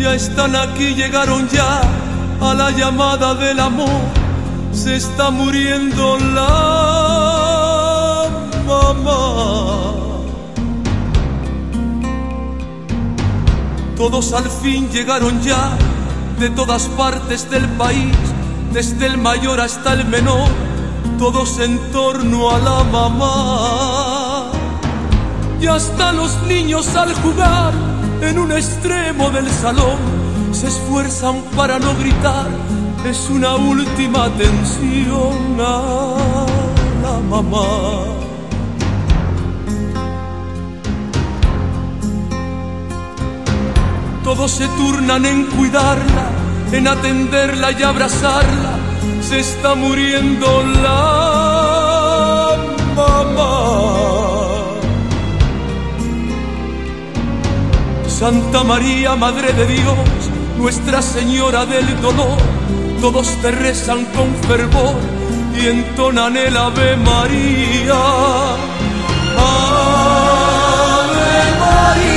Ya están aquí, llegaron ya a la llamada del amor. Se está muriendo la mamá. Todos al fin llegaron ya de todas partes del país, desde el mayor hasta el menor, todos en torno a la mamá. Y hasta los niños al jugar en un extremo del salón se esfuerzan para no gritar, es una última atención a la mamá. Todos se turnan en cuidarla, en atenderla y abrazarla. Se está muriendo la Santa María, Madre de Dios, Nuestra Señora del Dolor, todos te rezan con fervor y entonan el Ave María. Ave María.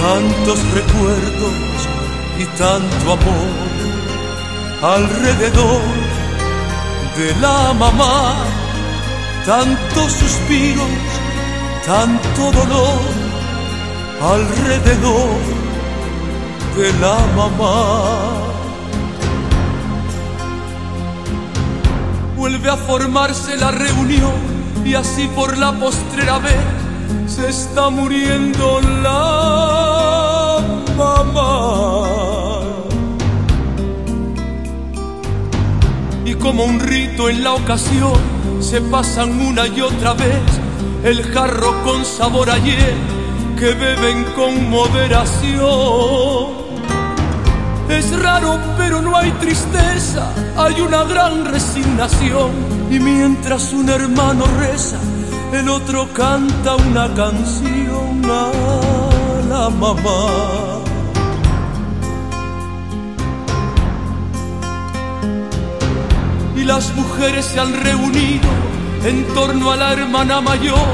Tantos recuerdos y tanto amor alrededor de la mamá tantos suspiros, tanto dolor alrededor de la mamá. Vuelve a formarse la reunión y así por la postrera vez se está muriendo la mamá. Y como un rito en la ocasión, se pasan una y otra vez el jarro con sabor ayer que beben con moderación. Es raro, pero no hay tristeza, hay una gran resignación. Y mientras un hermano reza, el otro canta una canción a la mamá. Las mujeres se han reunido en torno a la hermana mayor.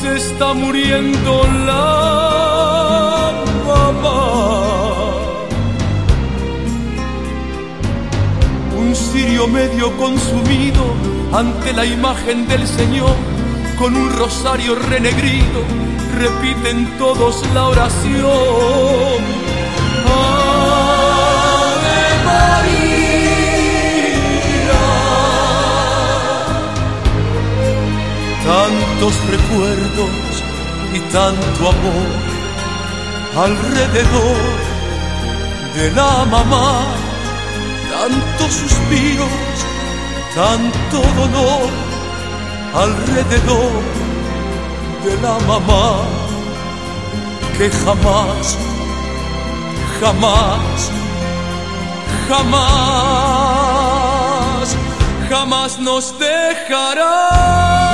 Se está muriendo la mamá. Un sirio medio consumido ante la imagen del Señor, con un rosario renegrido, repiten todos la oración. Ave tantos recuerdos y tanto amor alrededor de la mamá, tantos suspiros, tanto dolor alrededor de la mamá que jamás, jamás, jamás, jamás nos dejará.